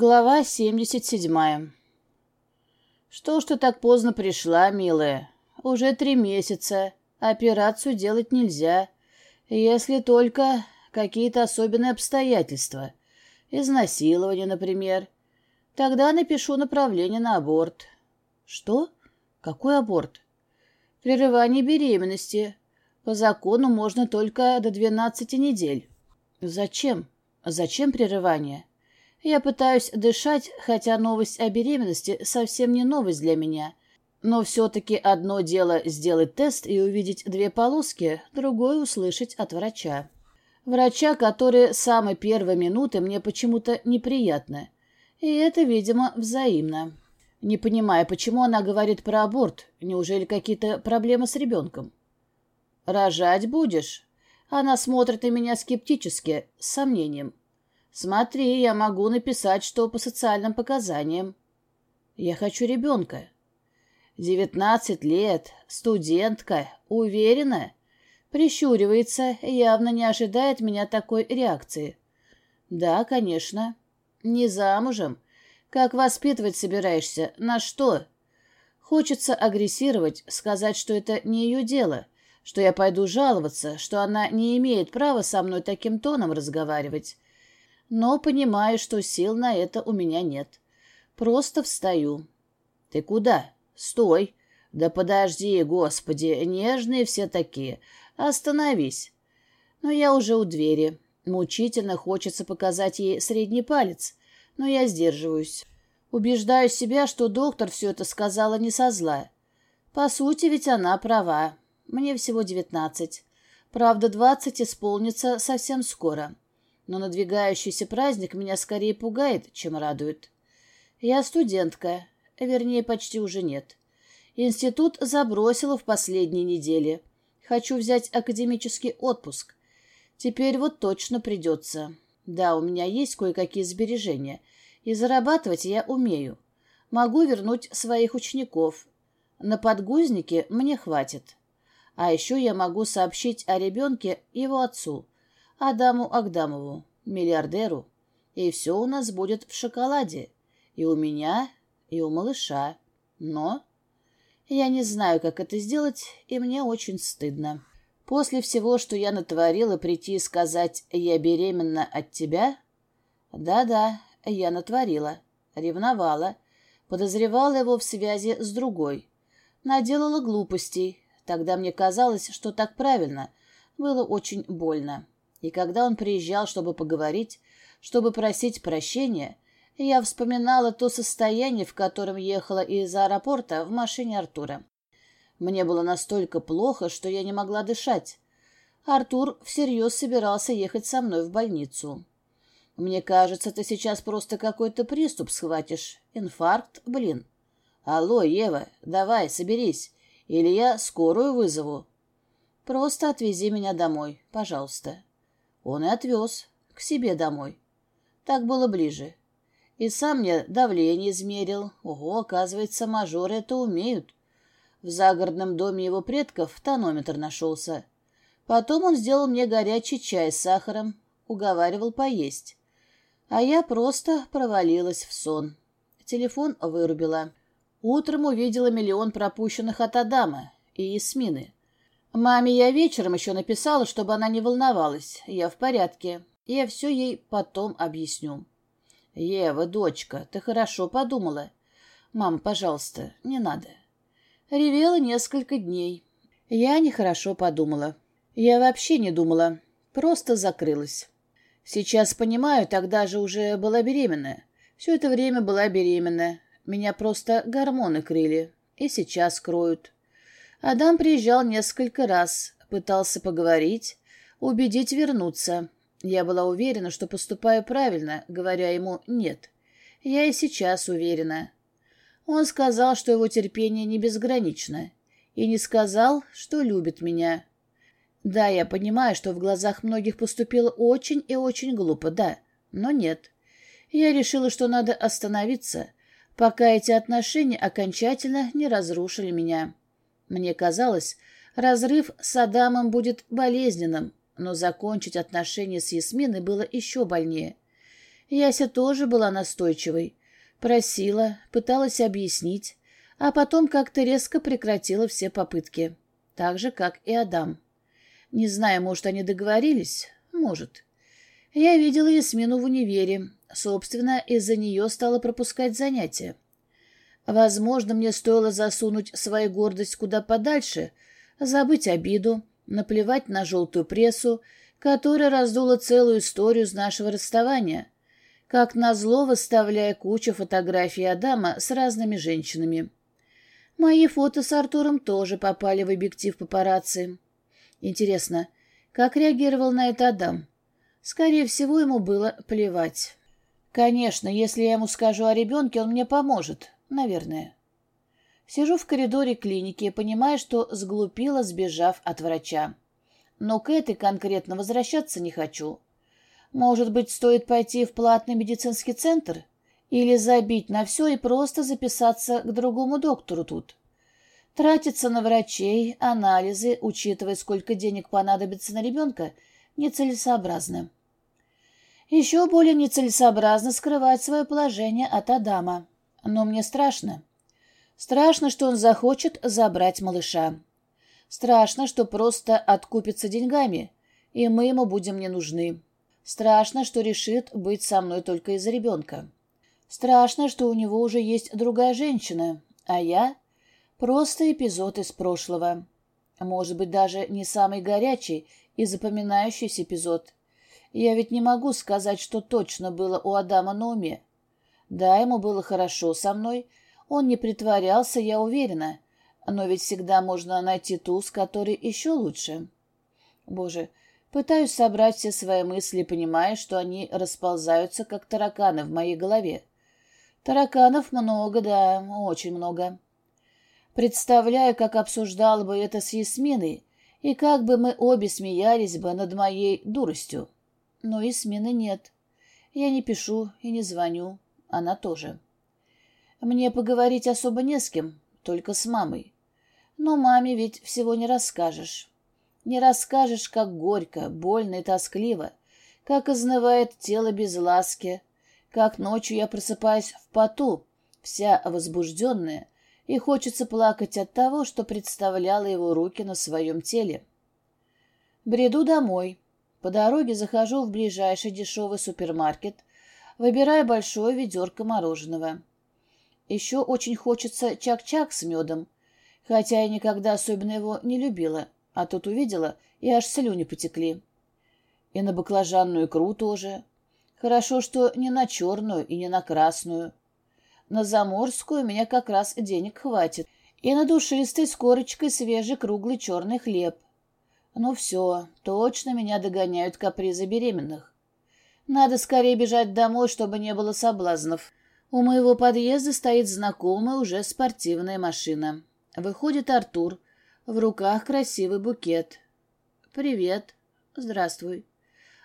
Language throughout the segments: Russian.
Глава 77. Что ж ты так поздно пришла, милая? Уже три месяца. Операцию делать нельзя. Если только какие-то особенные обстоятельства. Изнасилование, например. Тогда напишу направление на аборт. Что? Какой аборт? Прерывание беременности. По закону можно только до 12 недель. Зачем? Зачем прерывание? Я пытаюсь дышать, хотя новость о беременности совсем не новость для меня. Но все-таки одно дело сделать тест и увидеть две полоски, другое услышать от врача. Врача, который с самой первой минуты мне почему-то неприятно. И это, видимо, взаимно. Не понимая, почему она говорит про аборт. Неужели какие-то проблемы с ребенком? «Рожать будешь?» Она смотрит на меня скептически, с сомнением. Смотри, я могу написать, что по социальным показаниям. Я хочу ребенка. Девятнадцать лет, студентка, уверена. Прищуривается, явно не ожидает меня такой реакции. Да, конечно. Не замужем. Как воспитывать собираешься? На что? Хочется агрессировать, сказать, что это не ее дело, что я пойду жаловаться, что она не имеет права со мной таким тоном разговаривать но понимаю, что сил на это у меня нет. Просто встаю. «Ты куда? Стой!» «Да подожди, господи, нежные все такие. Остановись!» Но я уже у двери. Мучительно хочется показать ей средний палец, но я сдерживаюсь. Убеждаю себя, что доктор все это сказала не со зла. По сути, ведь она права. Мне всего девятнадцать. Правда, двадцать исполнится совсем скоро но надвигающийся праздник меня скорее пугает, чем радует. Я студентка, вернее, почти уже нет. Институт забросила в последние недели. Хочу взять академический отпуск. Теперь вот точно придется. Да, у меня есть кое-какие сбережения, и зарабатывать я умею. Могу вернуть своих учеников. На подгузники мне хватит. А еще я могу сообщить о ребенке его отцу — Адаму Агдамову, миллиардеру, и все у нас будет в шоколаде. И у меня, и у малыша. Но я не знаю, как это сделать, и мне очень стыдно. После всего, что я натворила, прийти и сказать «я беременна от тебя»? Да-да, я натворила, ревновала, подозревала его в связи с другой. Наделала глупостей. Тогда мне казалось, что так правильно. Было очень больно. И когда он приезжал, чтобы поговорить, чтобы просить прощения, я вспоминала то состояние, в котором ехала из аэропорта в машине Артура. Мне было настолько плохо, что я не могла дышать. Артур всерьез собирался ехать со мной в больницу. Мне кажется, ты сейчас просто какой-то приступ схватишь. Инфаркт, блин. Алло, Ева, давай, соберись. Или я скорую вызову. Просто отвези меня домой, пожалуйста. Он и отвез к себе домой. Так было ближе. И сам мне давление измерил. Ого, оказывается, мажоры это умеют. В загородном доме его предков тонометр нашелся. Потом он сделал мне горячий чай с сахаром, уговаривал поесть. А я просто провалилась в сон. Телефон вырубила. Утром увидела миллион пропущенных от Адама и Ясмины. Маме я вечером еще написала, чтобы она не волновалась. Я в порядке. Я все ей потом объясню. Ева, дочка, ты хорошо подумала. Мам, пожалуйста, не надо. Ревела несколько дней. Я нехорошо подумала. Я вообще не думала. Просто закрылась. Сейчас понимаю, тогда же уже была беременна. Все это время была беременна. Меня просто гормоны крыли. И сейчас кроют. Адам приезжал несколько раз, пытался поговорить, убедить вернуться. Я была уверена, что поступаю правильно, говоря ему «нет». Я и сейчас уверена. Он сказал, что его терпение не безгранично, и не сказал, что любит меня. Да, я понимаю, что в глазах многих поступило очень и очень глупо, да, но нет. Я решила, что надо остановиться, пока эти отношения окончательно не разрушили меня. Мне казалось, разрыв с Адамом будет болезненным, но закончить отношения с Ясминой было еще больнее. Яся тоже была настойчивой. Просила, пыталась объяснить, а потом как-то резко прекратила все попытки. Так же, как и Адам. Не знаю, может, они договорились? Может. Я видела Ясмину в универе. Собственно, из-за нее стала пропускать занятия. Возможно, мне стоило засунуть свою гордость куда подальше, забыть обиду, наплевать на желтую прессу, которая раздула целую историю с нашего расставания, как назло выставляя кучу фотографий Адама с разными женщинами. Мои фото с Артуром тоже попали в объектив папарацци. Интересно, как реагировал на это Адам? Скорее всего, ему было плевать. Конечно, если я ему скажу о ребенке, он мне поможет. Наверное. Сижу в коридоре клиники и понимаю, что сглупила, сбежав от врача. Но к этой конкретно возвращаться не хочу. Может быть, стоит пойти в платный медицинский центр? Или забить на все и просто записаться к другому доктору тут? Тратиться на врачей, анализы, учитывая, сколько денег понадобится на ребенка, нецелесообразно. Еще более нецелесообразно скрывать свое положение от Адама. Но мне страшно. Страшно, что он захочет забрать малыша. Страшно, что просто откупится деньгами, и мы ему будем не нужны. Страшно, что решит быть со мной только из-за ребенка. Страшно, что у него уже есть другая женщина, а я — просто эпизод из прошлого. Может быть, даже не самый горячий и запоминающийся эпизод. Я ведь не могу сказать, что точно было у Адама на уме. Да, ему было хорошо со мной, он не притворялся, я уверена, но ведь всегда можно найти ту, с которой еще лучше. Боже, пытаюсь собрать все свои мысли, понимая, что они расползаются, как тараканы в моей голове. Тараканов много, да, очень много. Представляю, как обсуждал бы это с Ясминой, и как бы мы обе смеялись бы над моей дуростью. Но Ясмины нет. Я не пишу и не звоню. Она тоже. Мне поговорить особо не с кем, только с мамой. Но маме ведь всего не расскажешь. Не расскажешь, как горько, больно и тоскливо, как изнывает тело без ласки, как ночью я просыпаюсь в поту, вся возбужденная, и хочется плакать от того, что представляла его руки на своем теле. Бреду домой. По дороге захожу в ближайший дешевый супермаркет, выбирая большое ведерко мороженого. Еще очень хочется чак-чак с медом, хотя я никогда особенно его не любила, а тут увидела, и аж слюни потекли. И на баклажанную икру тоже. Хорошо, что не на черную и не на красную. На заморскую у меня как раз денег хватит. И на душистой с корочкой свежий круглый черный хлеб. Ну все, точно меня догоняют капризы беременных. Надо скорее бежать домой, чтобы не было соблазнов. У моего подъезда стоит знакомая уже спортивная машина. Выходит Артур. В руках красивый букет. «Привет. Здравствуй».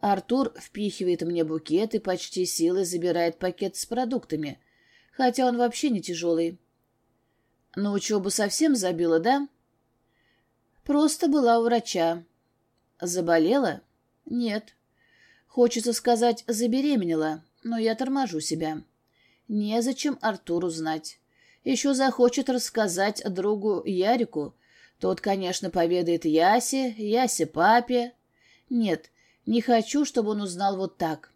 Артур впихивает мне букет и почти силой забирает пакет с продуктами, хотя он вообще не тяжелый. На учебу совсем забила, да? Просто была у врача. Заболела? Нет. Хочется сказать, забеременела, но я торможу себя. Незачем Артуру знать. Еще захочет рассказать другу Ярику. Тот, конечно, поведает Ясе, Ясе папе. Нет, не хочу, чтобы он узнал вот так.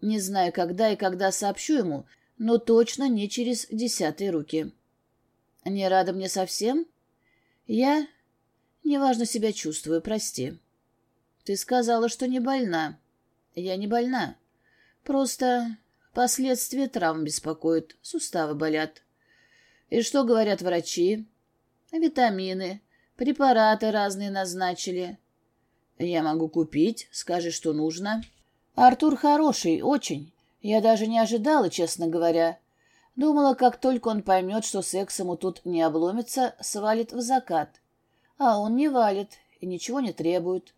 Не знаю, когда и когда сообщу ему, но точно не через десятые руки. Не рада мне совсем? Я неважно себя чувствую, прости. Ты сказала, что не больна. Я не больна. Просто Последствия травм беспокоят, суставы болят. И что говорят врачи? Витамины, препараты разные назначили. Я могу купить, скажи, что нужно. Артур хороший, очень. Я даже не ожидала, честно говоря. Думала, как только он поймет, что секс ему тут не обломится, свалит в закат. А он не валит и ничего не требует.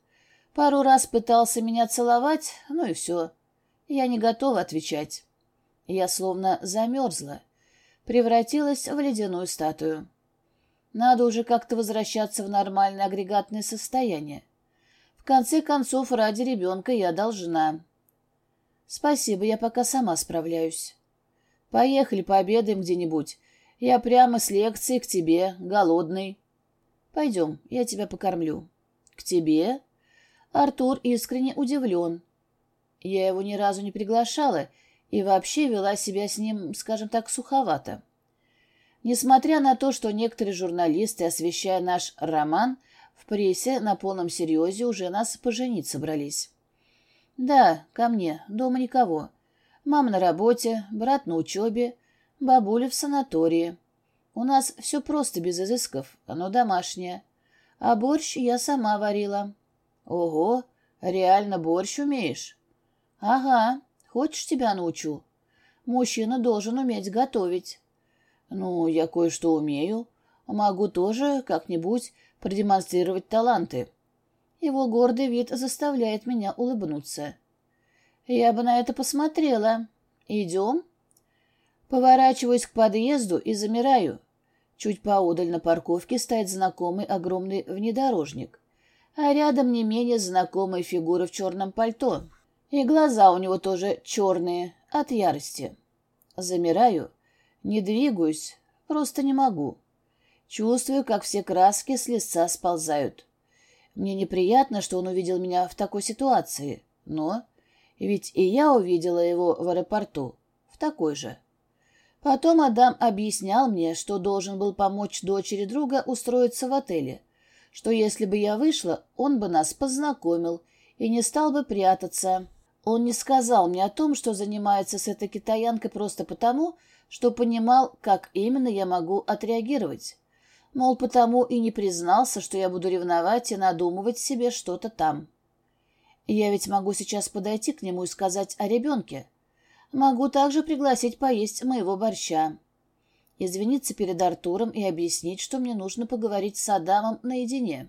Пару раз пытался меня целовать, ну и все. Я не готова отвечать. Я словно замерзла, превратилась в ледяную статую. Надо уже как-то возвращаться в нормальное агрегатное состояние. В конце концов, ради ребенка я должна. Спасибо, я пока сама справляюсь. Поехали пообедаем где-нибудь. Я прямо с лекции к тебе, голодный. Пойдем, я тебя покормлю. К тебе? Артур искренне удивлен. Я его ни разу не приглашала и вообще вела себя с ним, скажем так, суховато. Несмотря на то, что некоторые журналисты, освещая наш роман, в прессе на полном серьезе уже нас поженить собрались. Да, ко мне, дома никого. Мама на работе, брат на учебе, бабуля в санатории. У нас все просто без изысков, оно домашнее. А борщ я сама варила. Ого, реально борщ умеешь? Ага, хочешь тебя научу? Мужчина должен уметь готовить. Ну, я кое-что умею. Могу тоже как-нибудь продемонстрировать таланты. Его гордый вид заставляет меня улыбнуться. Я бы на это посмотрела. Идем? Поворачиваюсь к подъезду и замираю. Чуть поодаль на парковке стоит знакомый огромный внедорожник, а рядом не менее знакомая фигура в черном пальто. И глаза у него тоже черные, от ярости. Замираю, не двигаюсь, просто не могу. Чувствую, как все краски с лица сползают. Мне неприятно, что он увидел меня в такой ситуации, но... Ведь и я увидела его в аэропорту, в такой же. Потом Адам объяснял мне, что должен был помочь дочери друга устроиться в отеле, что если бы я вышла, он бы нас познакомил и не стал бы прятаться. Он не сказал мне о том, что занимается с этой китаянкой просто потому, что понимал, как именно я могу отреагировать. Мол, потому и не признался, что я буду ревновать и надумывать себе что-то там. Я ведь могу сейчас подойти к нему и сказать о ребенке. Могу также пригласить поесть моего борща. Извиниться перед Артуром и объяснить, что мне нужно поговорить с Адамом наедине.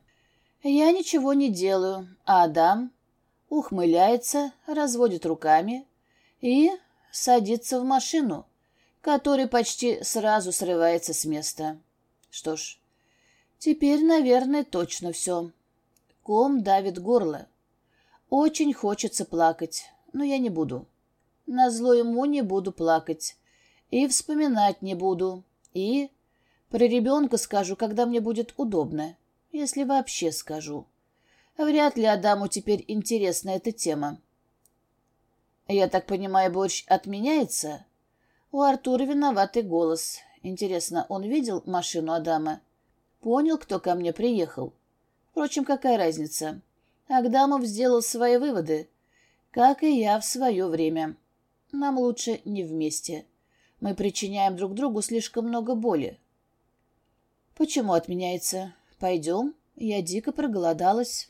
Я ничего не делаю, а Адам ухмыляется, разводит руками и садится в машину, которая почти сразу срывается с места. Что ж, теперь, наверное, точно все. Ком давит горло. Очень хочется плакать, но я не буду. Назло ему не буду плакать. И вспоминать не буду. И про ребенка скажу, когда мне будет удобно. Если вообще скажу. Вряд ли Адаму теперь интересна эта тема. Я так понимаю, борщ отменяется? У Артура виноватый голос. Интересно, он видел машину Адама? Понял, кто ко мне приехал? Впрочем, какая разница? Агдамов сделал свои выводы, как и я в свое время. Нам лучше не вместе. Мы причиняем друг другу слишком много боли. Почему отменяется? Пойдем. Я дико проголодалась.